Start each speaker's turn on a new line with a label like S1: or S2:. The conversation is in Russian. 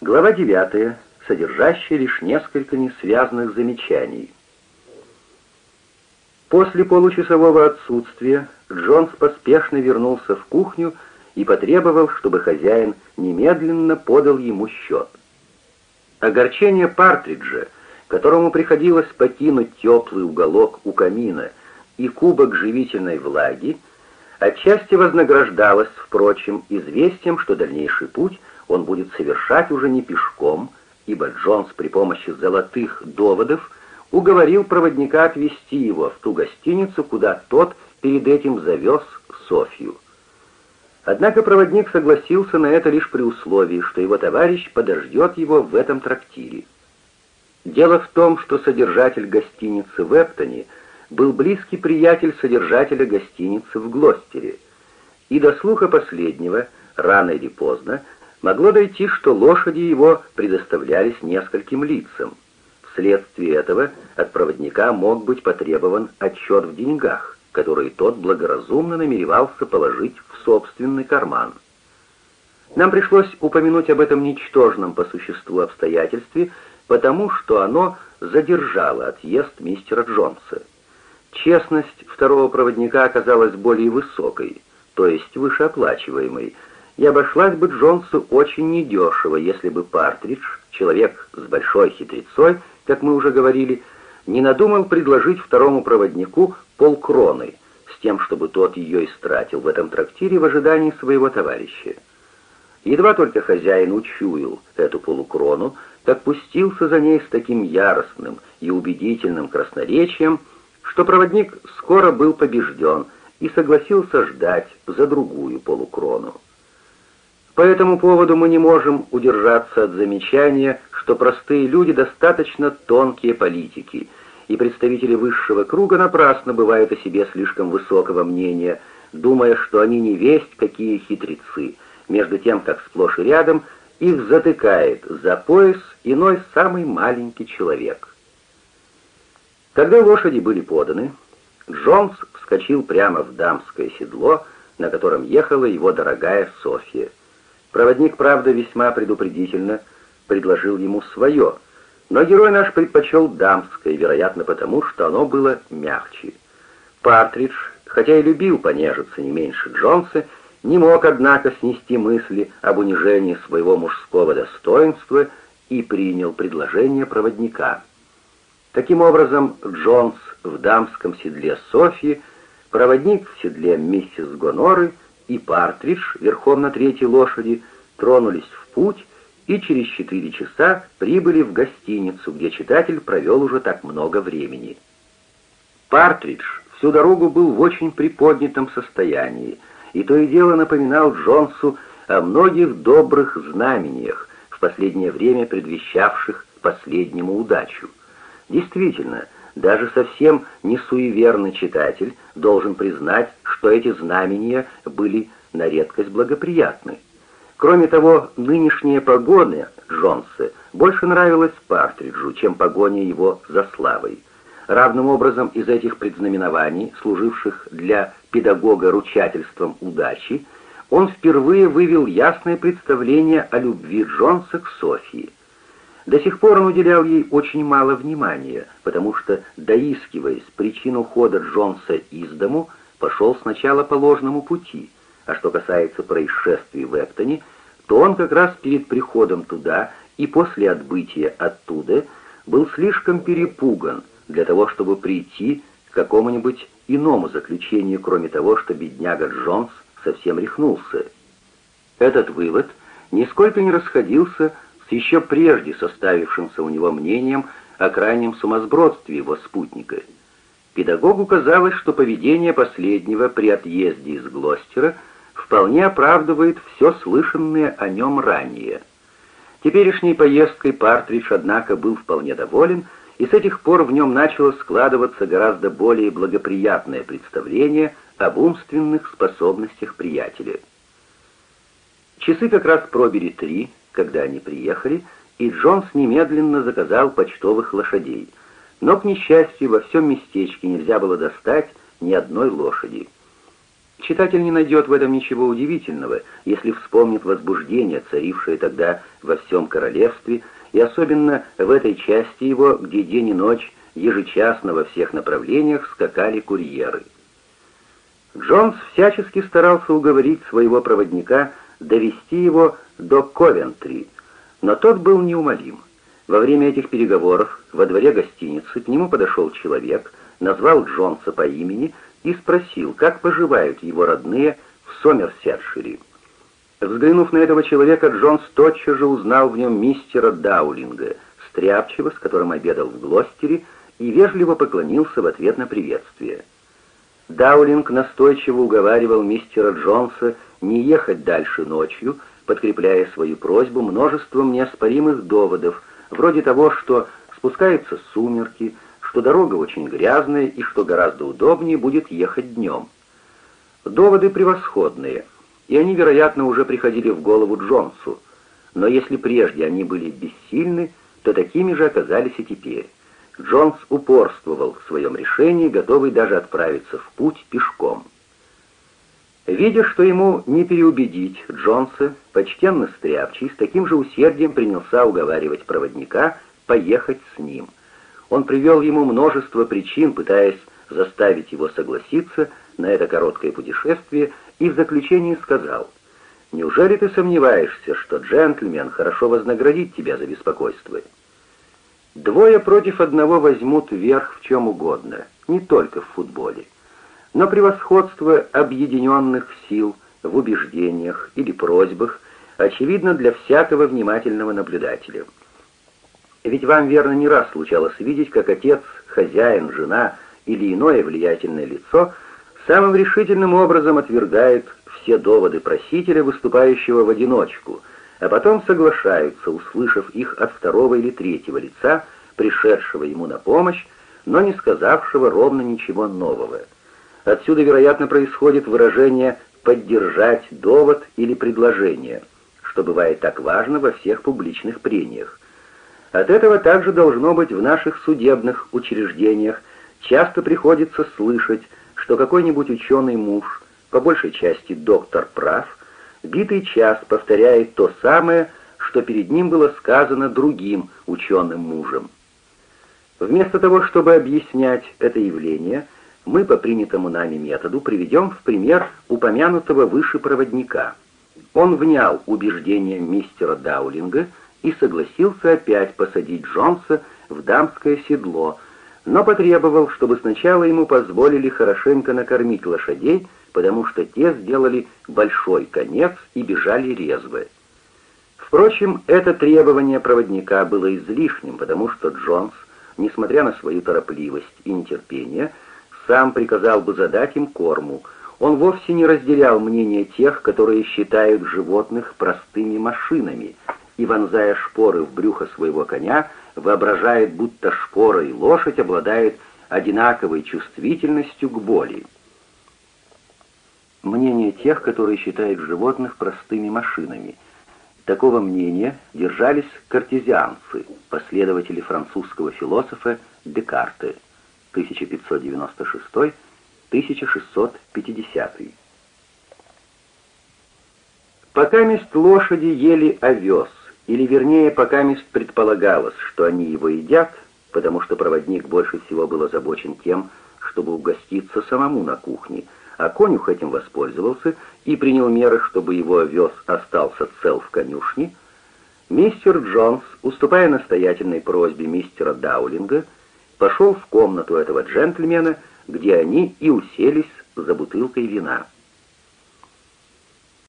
S1: Глава 9, содержащая лишь несколько несвязанных замечаний. После получасового отсутствия Джонс поспешно вернулся в кухню и потребовал, чтобы хозяин немедленно подал ему счет. Огорчение Партриджа, которому приходилось покинуть теплый уголок у камина и кубок живительной влаги, отчасти вознаграждалось, впрочем, известием, что дальнейший путь он будет совершать уже не пешком, ибо Джонс при помощи золотых доводов уговорил проводника отвезти его в ту гостиницу, куда тот перед этим завез Софью. Однако проводник согласился на это лишь при условии, что его товарищ подождет его в этом трактире. Дело в том, что содержатель гостиницы в Эптоне был близкий приятель содержателя гостиницы в Глостере, и до слуха последнего, рано или поздно, могло дойти, что лошади его предоставлялись нескольким лицам. Вследствие этого от проводника мог быть потребован отчет в деньгах которые тот благоразумно намеревался положить в собственный карман. Нам пришлось упомянуть об этом ничтожном по существу обстоятельстве, потому что оно задержало отъезд мистера Джонса. Честность второго проводника оказалась более высокой, то есть вышеоплачиваемой, и обошлась бы Джонсу очень недешево, если бы Партридж, человек с большой хитрецой, как мы уже говорили, не надумал предложить второму проводнику полкроны, с тем, чтобы тот ее истратил в этом трактире в ожидании своего товарища. Едва только хозяин учуял эту полукрону, так пустился за ней с таким яростным и убедительным красноречием, что проводник скоро был побежден и согласился ждать за другую полукрону. По этому поводу мы не можем удержаться от замечания, что простые люди достаточно тонкие политики, и представители высшего круга напрасно бывают о себе слишком высокого мнения, думая, что они не весть какие хитрецы, между тем, как сплошь и рядом их затыкает за пояс иной самый маленький человек. Когда лошади были поданы, Джонс вскочил прямо в дамское седло, на котором ехала его дорогая Софья. Проводник, правда, весьма предупредительно предложил ему свое — но герой наш предпочел дамское, вероятно потому, что оно было мягче. Партридж, хотя и любил понежиться не меньше Джонса, не мог, однако, снести мысли об унижении своего мужского достоинства и принял предложение проводника. Таким образом, Джонс в дамском седле Софьи, проводник в седле миссис Гоноры и Партридж верхом на третьей лошади тронулись в путь, и через четыре часа прибыли в гостиницу, где читатель провел уже так много времени. Партридж всю дорогу был в очень приподнятом состоянии, и то и дело напоминал Джонсу о многих добрых знамениях, в последнее время предвещавших последнему удачу. Действительно, даже совсем не суеверный читатель должен признать, что эти знамения были на редкость благоприятны. Кроме того, нынешняя погоня Джонса больше нравилась Партриджу, чем погоня его за славой. Равным образом из этих предзнаменований, служивших для педагога ручательством удачи, он впервые вывел ясное представление о любви Джонса к Софии. До сих пор он уделял ей очень мало внимания, потому что, доискиваясь причин ухода Джонса из дому, пошел сначала по ложному пути – а что касается происшествий в Эптоне, то он как раз перед приходом туда и после отбытия оттуда был слишком перепуган для того, чтобы прийти к какому-нибудь иному заключению, кроме того, что бедняга Джонс совсем рехнулся. Этот вывод нисколько не расходился с еще прежде составившимся у него мнением о крайнем сумасбродстве его спутника. Педагогу казалось, что поведение последнего при отъезде из Глостера – вполне оправдывает все слышанное о нем ранее. Теперешней поездкой Партридж, однако, был вполне доволен, и с этих пор в нем начало складываться гораздо более благоприятное представление об умственных способностях приятеля. Часы как раз пробили три, когда они приехали, и Джонс немедленно заказал почтовых лошадей. Но, к несчастью, во всем местечке нельзя было достать ни одной лошади. Читатель не найдет в этом ничего удивительного, если вспомнит возбуждение, царившее тогда во всем королевстве, и особенно в этой части его, где день и ночь ежечасно во всех направлениях скакали курьеры. Джонс всячески старался уговорить своего проводника довести его до Ковентри, но тот был неумолим. Во время этих переговоров во дворе гостиницы к нему подошел человек, назвал Джонса по имени и спросил, как поживают его родные в Сомерсетшире. Взглянув на этого человека, Джонс тотчас же узнал в нем мистера Даулинга, стряпчего, с которым обедал в Глостере, и вежливо поклонился в ответ на приветствие. Даулинг настойчиво уговаривал мистера Джонса не ехать дальше ночью, подкрепляя свою просьбу множеством неоспоримых доводов, вроде того, что спускаются сумерки, что дорога очень грязная и что гораздо удобнее будет ехать днем. Доводы превосходные, и они, вероятно, уже приходили в голову Джонсу, но если прежде они были бессильны, то такими же оказались и теперь. Джонс упорствовал в своем решении, готовый даже отправиться в путь пешком. Видя, что ему не переубедить Джонса, почтенно стряпчий с таким же усердием принялся уговаривать проводника поехать с ним. Он привел ему множество причин, пытаясь заставить его согласиться на это короткое путешествие, и в заключении сказал, «Неужели ты сомневаешься, что джентльмен хорошо вознаградит тебя за беспокойство?» Двое против одного возьмут верх в чем угодно, не только в футболе. Но превосходство объединенных сил в убеждениях или просьбах очевидно для всякого внимательного наблюдателя. Ведь вам, верно, не раз случалось видеть, как отец, хозяин, жена или иное влиятельное лицо самым решительным образом отвергает все доводы просителя, выступающего в одиночку – а потом соглашаются, услышав их от второго или третьего лица, пришедшего ему на помощь, но не сказавшего ровно ничего нового. Отсюда, вероятно, происходит выражение «поддержать довод» или «предложение», что бывает так важно во всех публичных прениях. От этого также должно быть в наших судебных учреждениях часто приходится слышать, что какой-нибудь ученый муж, по большей части доктор прав, битый час повторяет то самое, что перед ним было сказано другим ученым мужем. Вместо того, чтобы объяснять это явление, мы по принятому нами методу приведем в пример упомянутого выше проводника. Он внял убеждения мистера Даулинга и согласился опять посадить Джонса в дамское седло, но потребовал, чтобы сначала ему позволили хорошенько накормить лошадей, потому что те сделали большой конец и бежали резво. Впрочем, это требование проводника было излишним, потому что Джонс, несмотря на свою торопливость и нетерпение, сам приказал бы задать им корму. Он вовсе не разделял мнение тех, которые считают животных простыми машинами, и, вонзая шпоры в брюхо своего коня, воображает, будто шпора и лошадь обладают одинаковой чувствительностью к боли мнение тех, которые считают животных простыми машинами. Такого мнения держались картезианцы, последователи французского философа Декарта 1596-1650. Пока мест лошади ели овес, или вернее, пока мест предполагалось, что они его едят, потому что проводник больше всего был озабочен тем, чтобы угоститься самому на кухне – а конюх этим воспользовался и принял меры, чтобы его овес остался цел в конюшне, мистер Джонс, уступая настоятельной просьбе мистера Даулинга, пошел в комнату этого джентльмена, где они и уселись за бутылкой вина.